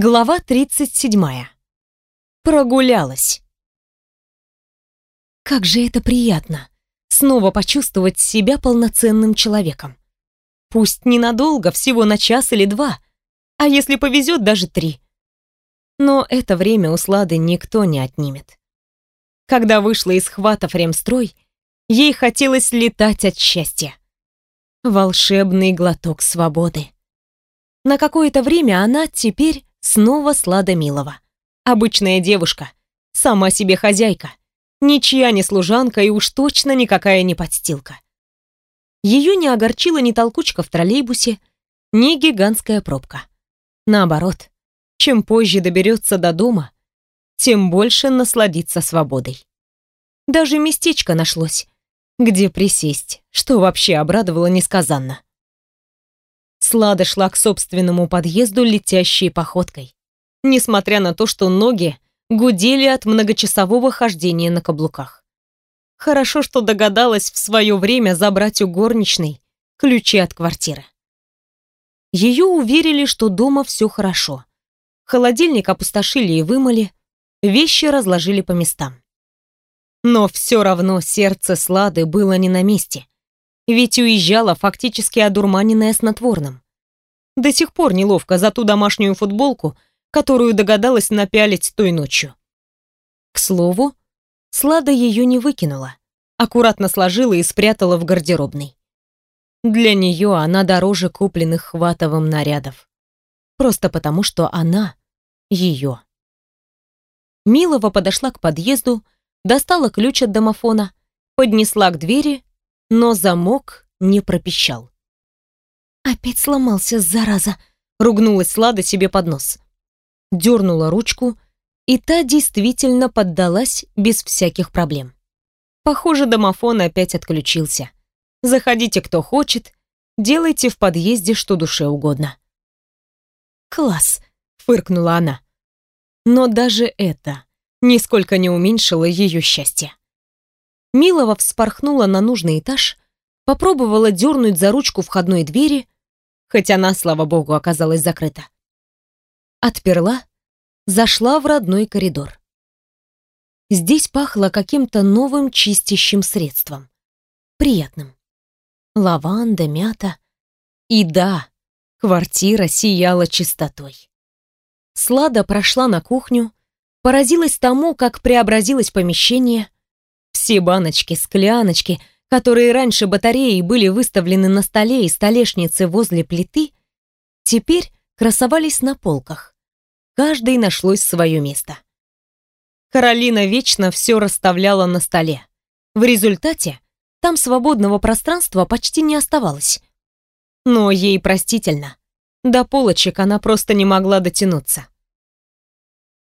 Глава 37. Прогулялась. Как же это приятно снова почувствовать себя полноценным человеком. Пусть ненадолго, всего на час или два, а если повезет, даже три. Но это время у Слады никто не отнимет. Когда вышла из хвата Фремстрой, ей хотелось летать от счастья. Волшебный глоток свободы. На какое-то время она теперь снова Слада Милова. Обычная девушка, сама себе хозяйка, ничья не служанка и уж точно никакая не подстилка. Ее не огорчила ни толкучка в троллейбусе, ни гигантская пробка. Наоборот, чем позже доберется до дома, тем больше насладится свободой. Даже местечко нашлось, где присесть, что вообще обрадовало несказанно. Слада шла к собственному подъезду летящей походкой, несмотря на то, что ноги гудели от многочасового хождения на каблуках. Хорошо, что догадалась в свое время забрать у горничной ключи от квартиры. Ее уверили, что дома все хорошо. Холодильник опустошили и вымыли, вещи разложили по местам. Но все равно сердце Слады было не на месте ведь уезжала фактически одурманенная снотворным. До сих пор неловко за ту домашнюю футболку, которую догадалась напялить той ночью. К слову, Слада ее не выкинула, аккуратно сложила и спрятала в гардеробной. Для нее она дороже купленных Хватовым нарядов. Просто потому, что она ее. Милова подошла к подъезду, достала ключ от домофона, поднесла к двери но замок не пропищал. «Опять сломался, зараза!» — ругнулась Лада себе под нос. Дернула ручку, и та действительно поддалась без всяких проблем. Похоже, домофон опять отключился. Заходите, кто хочет, делайте в подъезде что душе угодно. «Класс!» — фыркнула она. Но даже это нисколько не уменьшило ее счастье. Милова вспорхнула на нужный этаж, попробовала дернуть за ручку входной двери, хотя она, слава богу, оказалась закрыта. Отперла, зашла в родной коридор. Здесь пахло каким-то новым чистящим средством. Приятным. Лаванда, мята. И да, квартира сияла чистотой. Слада прошла на кухню, поразилась тому, как преобразилось помещение, все баночки, скляночки, которые раньше батареей были выставлены на столе и столешнице возле плиты, теперь красовались на полках. Каждой нашлось свое место. Каролина вечно все расставляла на столе. В результате там свободного пространства почти не оставалось. Но ей простительно. До полочек она просто не могла дотянуться.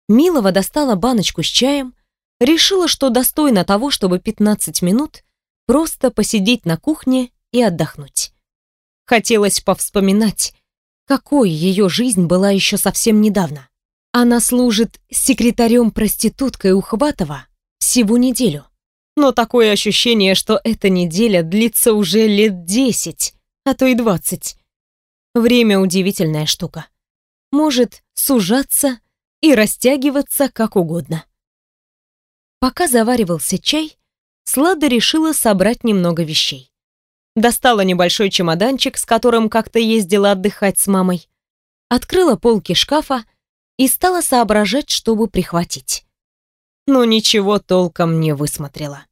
Милова достала баночку с чаем, решила, что достойно того, чтобы 15 минут просто посидеть на кухне и отдохнуть. Хотелось повспоминать, какой ее жизнь была еще совсем недавно. Она служит секретарем-проституткой у Хватова всего неделю. Но такое ощущение, что эта неделя длится уже лет 10, а то и 20. Время удивительная штука. Может сужаться и растягиваться как угодно. Пока заваривался чай, Слада решила собрать немного вещей. Достала небольшой чемоданчик, с которым как-то ездила отдыхать с мамой, открыла полки шкафа и стала соображать, чтобы прихватить. Но ничего толком не высмотрела.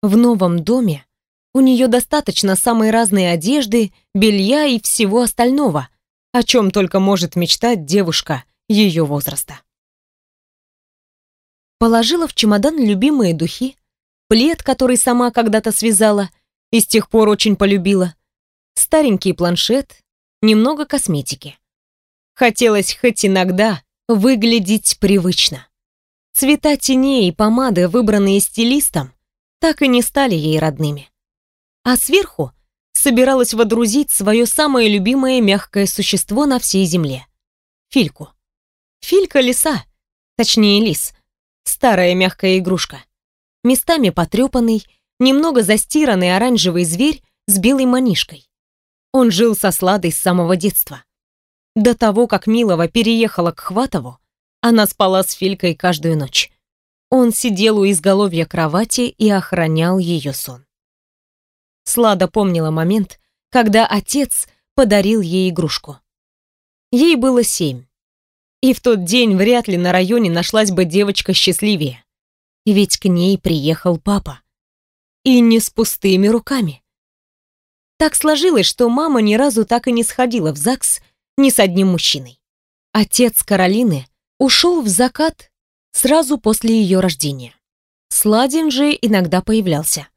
В новом доме у нее достаточно самой разной одежды, белья и всего остального, о чем только может мечтать девушка ее возраста. Положила в чемодан любимые духи, плед, который сама когда-то связала и с тех пор очень полюбила, старенький планшет, немного косметики. Хотелось хоть иногда выглядеть привычно. Цвета теней и помады, выбранные стилистом, так и не стали ей родными. А сверху собиралась водрузить свое самое любимое мягкое существо на всей земле — Фильку. Филька лиса, точнее лис, Старая мягкая игрушка. Местами потрепанный, немного застиранный оранжевый зверь с белой манишкой. Он жил со Сладой с самого детства. До того, как Милова переехала к Хватову, она спала с Филькой каждую ночь. Он сидел у изголовья кровати и охранял ее сон. Слада помнила момент, когда отец подарил ей игрушку. Ей было семь. И в тот день вряд ли на районе нашлась бы девочка счастливее. Ведь к ней приехал папа. И не с пустыми руками. Так сложилось, что мама ни разу так и не сходила в ЗАГС ни с одним мужчиной. Отец Каролины ушел в закат сразу после ее рождения. Сладин же иногда появлялся.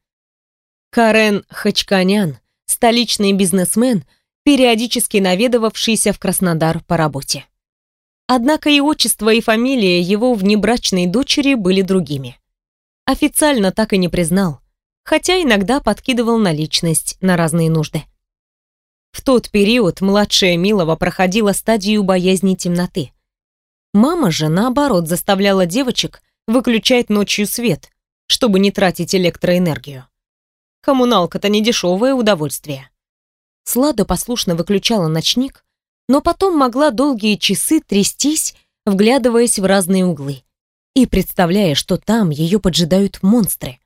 Карен Хачканян, столичный бизнесмен, периодически наведывавшийся в Краснодар по работе. Однако и отчество, и фамилия его внебрачной дочери были другими. Официально так и не признал, хотя иногда подкидывал наличность на разные нужды. В тот период младшая Милова проходила стадию боязни темноты. Мама же, наоборот, заставляла девочек выключать ночью свет, чтобы не тратить электроэнергию. Коммуналка-то не дешевое удовольствие. Слада послушно выключала ночник, но потом могла долгие часы трястись, вглядываясь в разные углы и представляя, что там ее поджидают монстры.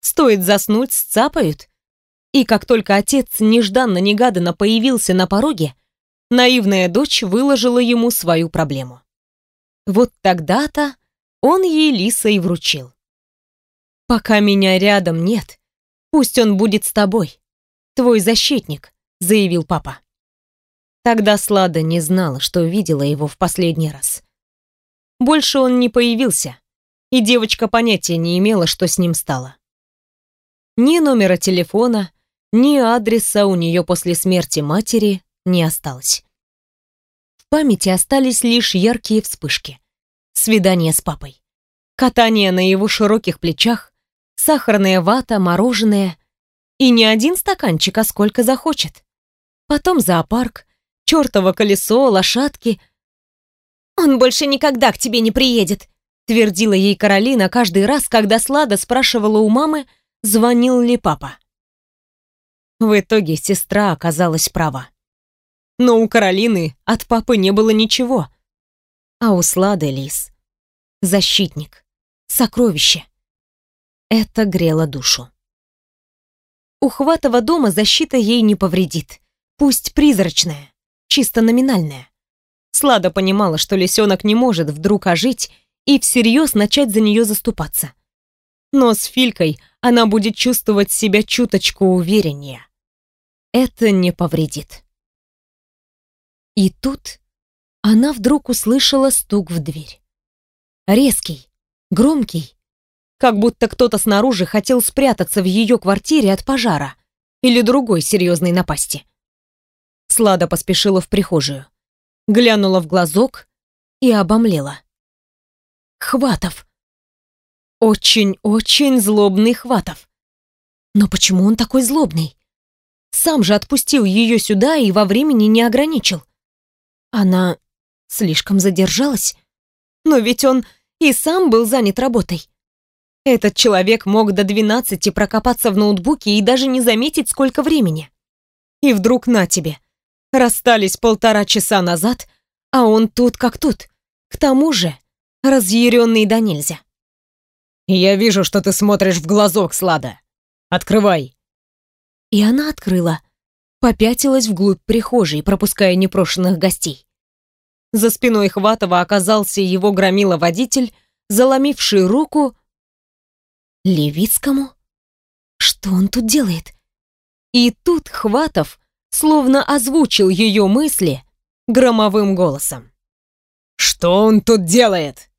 Стоит заснуть, сцапают. И как только отец нежданно-негаданно появился на пороге, наивная дочь выложила ему свою проблему. Вот тогда-то он ей лиса и вручил. «Пока меня рядом нет, пусть он будет с тобой, твой защитник», — заявил папа. Тогда Слада не знала, что видела его в последний раз. Больше он не появился, и девочка понятия не имела, что с ним стало. Ни номера телефона, ни адреса у нее после смерти матери не осталось. В памяти остались лишь яркие вспышки. Свидание с папой. Катание на его широких плечах, сахарная вата, мороженое. И не один стаканчик, а сколько захочет. Потом зоопарк, чертово колесо, лошадки. «Он больше никогда к тебе не приедет», твердила ей Каролина каждый раз, когда Слада спрашивала у мамы, звонил ли папа. В итоге сестра оказалась права. Но у Каролины от папы не было ничего. А у Слады лис. Защитник. Сокровище. Это грело душу. У Хватова дома защита ей не повредит. Пусть призрачная, чисто номинальная. Слада понимала, что лисенок не может вдруг ожить и всерьез начать за нее заступаться. Но с Филькой она будет чувствовать себя чуточку увереннее. Это не повредит. И тут она вдруг услышала стук в дверь. Резкий, громкий, как будто кто-то снаружи хотел спрятаться в ее квартире от пожара или другой серьезной напасти. Слада поспешила в прихожую, глянула в глазок и обомлела. Хватов. Очень-очень злобный Хватов. Но почему он такой злобный? Сам же отпустил ее сюда и во времени не ограничил. Она слишком задержалась. Но ведь он и сам был занят работой. Этот человек мог до двенадцати прокопаться в ноутбуке и даже не заметить, сколько времени. И вдруг на тебе. Расстались полтора часа назад, а он тут как тут. К тому же разъяренный да нельзя. «Я вижу, что ты смотришь в глазок, Слада. Открывай!» И она открыла, попятилась вглубь прихожей, пропуская непрошенных гостей. За спиной Хватова оказался его громила-водитель, заломивший руку... Левицкому? Что он тут делает? И тут Хватов словно озвучил ее мысли громовым голосом. «Что он тут делает?»